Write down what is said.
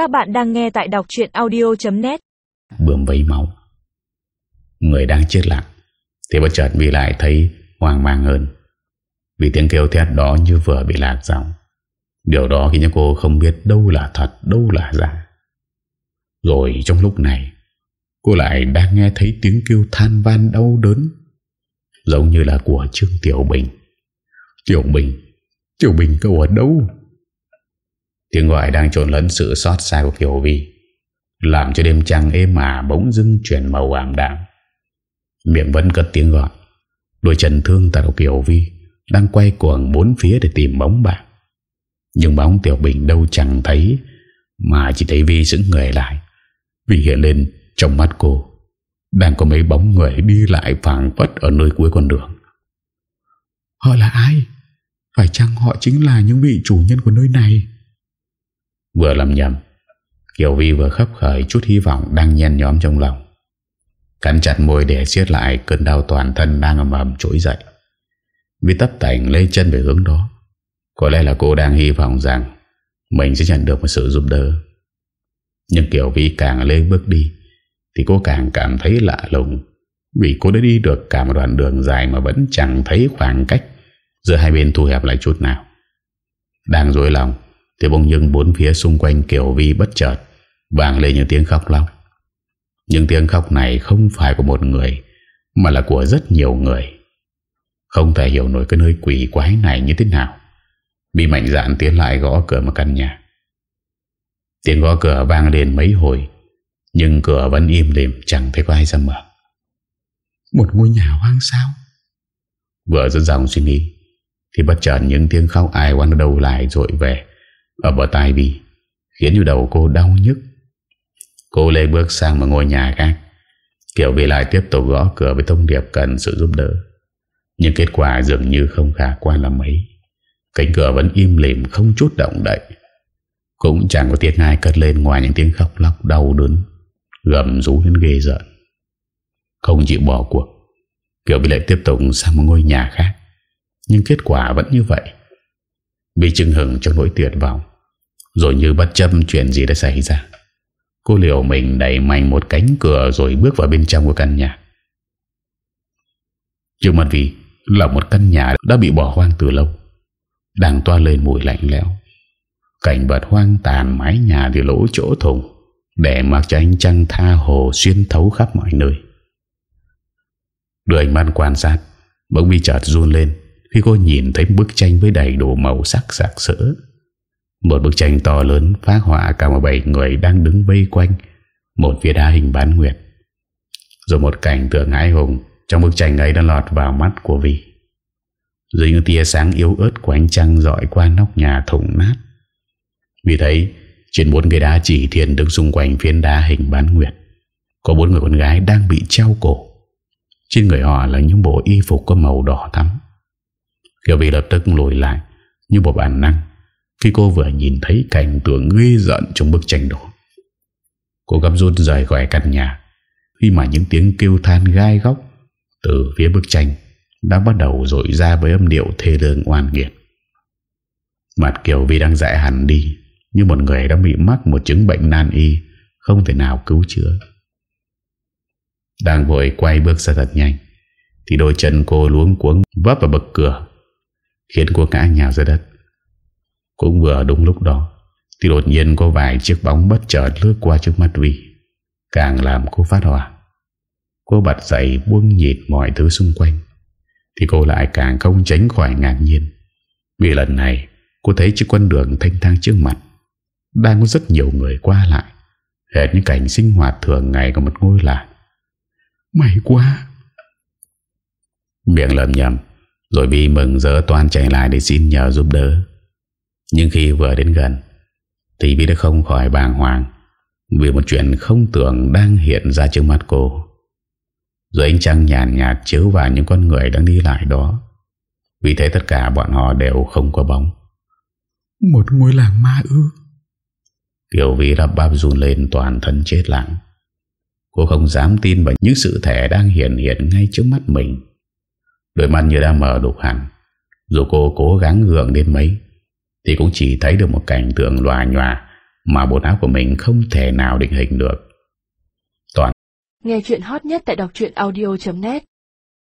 Các bạn đang nghe tại đọc chuyện audio.net Bướm vấy máu. Người đang chết lặng, Thì bất chợt bị lại thấy hoang mang hơn. Vì tiếng kêu thét đó như vừa bị lạc giọng. Điều đó khiến cho cô không biết đâu là thật, Đâu là giả. Rồi trong lúc này, Cô lại đang nghe thấy tiếng kêu than van đau đớn, Giống như là của Trương Tiểu Bình. Tiểu Bình Tiểu Bình cậu ở đâu? Tiếng gọi đang trộn lẫn sự xót xa của Kiều Vi Làm cho đêm trăng êm mà bỗng dưng chuyển màu ảm đạm. Miệng vẫn cất tiếng gọi. Đôi chân thương tật của Kiều Vi Đang quay cuồng bốn phía để tìm bóng bạc Nhưng bóng Tiểu Bình đâu chẳng thấy, Mà chỉ thấy Vi giữ người lại. Vì hiện lên trong mắt cô. Đang có mấy bóng người đi lại phản phất Ở nơi cuối con đường. Họ là ai? Phải chăng họ chính là những vị chủ nhân của nơi này? Vừa làm nhầm, Kiều Vi vừa khắp khởi chút hy vọng Đang nhen nhóm trong lòng. Cắn chặt môi để siết lại Cơn đau toàn thân đang ầm ầm trỗi dậy. Vi tấp tảnh lấy chân về hướng đó. Có lẽ là cô đang hy vọng rằng Mình sẽ nhận được một sự giúp đỡ. Nhưng Kiều Vi càng lên bước đi, Thì cô càng cảm thấy lạ lùng. Vì cô đã đi được cả một đoạn đường dài Mà vẫn chẳng thấy khoảng cách Giữa hai bên thu hẹp lại chút nào. Đang dối lòng thì bỗng dưng bốn phía xung quanh Kiều Vi bất chợt Vàng lên những tiếng khóc lóc. Những tiếng khóc này không phải của một người Mà là của rất nhiều người. Không thể hiểu nổi cái nơi quỷ quái này như thế nào. Bị mạnh dạn tiến lại gõ cửa một căn nhà. Tiếng gõ cửa vang lên mấy hồi Nhưng cửa vẫn im lìm Chẳng thấy có ai ra mở. Một ngôi nhà hoang sao? Vừa dẫn dòng suy nghĩ Thì bất chợt những tiếng khóc ai quăng đầu lại rồi về ở bờ tai Vi Khiến cho đầu cô đau nhức. Cô lê bước sang một ngôi nhà khác. Kiểu vì lại tiếp tục gõ cửa với thông điệp cần sự giúp đỡ. Nhưng kết quả dường như không khả quan là mấy Cánh cửa vẫn im lìm, không chút động đậy. Cũng chẳng có tiếng ai cất lên ngoài những tiếng khóc lóc đau đớn, Gầm rú đến ghê giận Không chịu bỏ cuộc Kiều bị lại tiếp tục sang một ngôi nhà khác. Nhưng kết quả vẫn như vậy. Bị chừng hừng trong nỗi tuyệt vọng. Rồi như bất chấp chuyện gì đã xảy ra, Cô liều mình đẩy mạnh một cánh cửa Rồi bước vào bên trong của căn nhà. Trước mặt vì Là một căn nhà đã bị bỏ hoang từ lâu, Đang toa lên mùi lạnh lẽo. Cảnh vật hoang tàn mái nhà thì lỗ chỗ thùng, Để mặc cho ánh trăng tha hồ xuyên thấu khắp mọi nơi. Đưa ánh mắt quan sát, Bỗng bị chợt run lên Khi cô nhìn thấy bức tranh với đầy đủ màu sắc sạc sỡ một bức tranh to lớn phát họa cả một bảy người đang đứng vây quanh Một phía đá hình bán nguyệt. Rồi một cảnh tượng ái hùng Trong bức tranh ấy đã lọt vào mắt của Vi. Dưới những tia sáng yếu ớt của ánh trăng dọi qua nóc nhà thủng nát Vì thấy trên bốn cái đá chỉ thiên đứng xung quanh phiến đá hình bán nguyệt, Có bốn người con gái đang bị treo cổ. Trên người họ là những bộ y phục có màu đỏ thắm. Kiều Vi lập tức lùi lại Như một bản năng. Khi cô vừa nhìn thấy cảnh tượng ghê giận trong bức tranh đó, Cô gấp rút rời khỏi căn nhà. Khi mà những tiếng kêu than gai góc Từ phía bức tranh Đã bắt đầu rội ra với âm điệu thê lương oan nghiệt. Mặt Kiều Vi đang dại hẳn đi, Như một người đã bị mắc một chứng bệnh nan y, Không thể nào cứu chữa. Đang vội quay bước ra thật nhanh, Thì đôi chân cô luống cuống vấp vào bậc cửa, Khiến cô ngã nhào ra đất. Cũng vừa đúng lúc đó, Thì đột nhiên có vài chiếc bóng bất chợt lướt qua trước mắt Vi. Càng làm cô phát hỏa. Cô bật dậy buông nhịt mọi thứ xung quanh, Thì cô lại càng không tránh khỏi ngạc nhiên. Vì lần này, Cô thấy chiếc con đường thanh thang trước mặt Đang có rất nhiều người qua lại, Hệt những cảnh sinh hoạt thường ngày của một ngôi làng. May quá! Miệng lầm nhầm, Rồi vì mừng dỡ toàn chạy lại để xin nhờ giúp đỡ. Nhưng khi vừa đến gần Thì Vi đã không khỏi bàng hoàng Vì một chuyện không tưởng đang hiện ra trước mắt cô. Rồi ánh trăng nhàn nhạt, nhạt chiếu vào những con người đang đi lại đó. Vì thế tất cả bọn họ đều không có bóng. Một ngôi làng ma ư? Kiều Vi đập bắp run lên toàn thân chết lặng. Cô không dám tin vào những sự thể đang hiện hiện ngay trước mắt mình. Đôi mắt như đang mở đục hẳn Dù cô cố gắng gượng đến mấy thì cũng chỉ thấy được một cảnh tượng loà nhòa Mà bộ não của mình không thể nào định hình được. Toàn Nghe chuyện hot nhất tại đọc audio.net